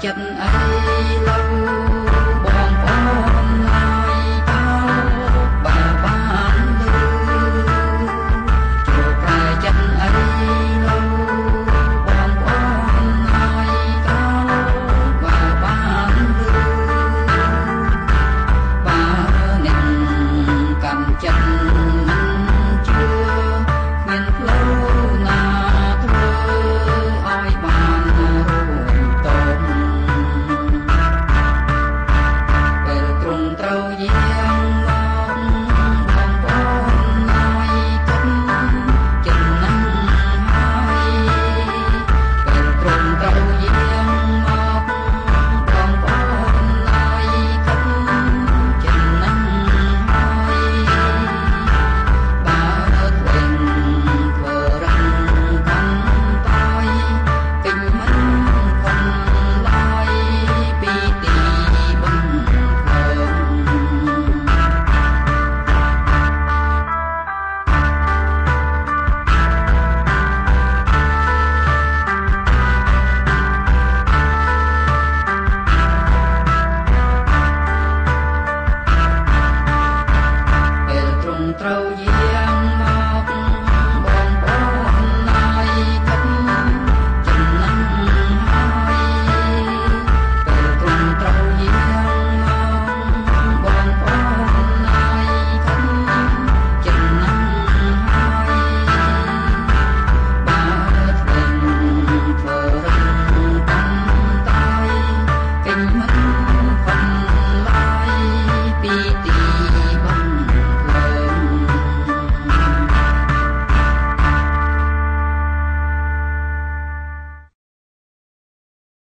chấp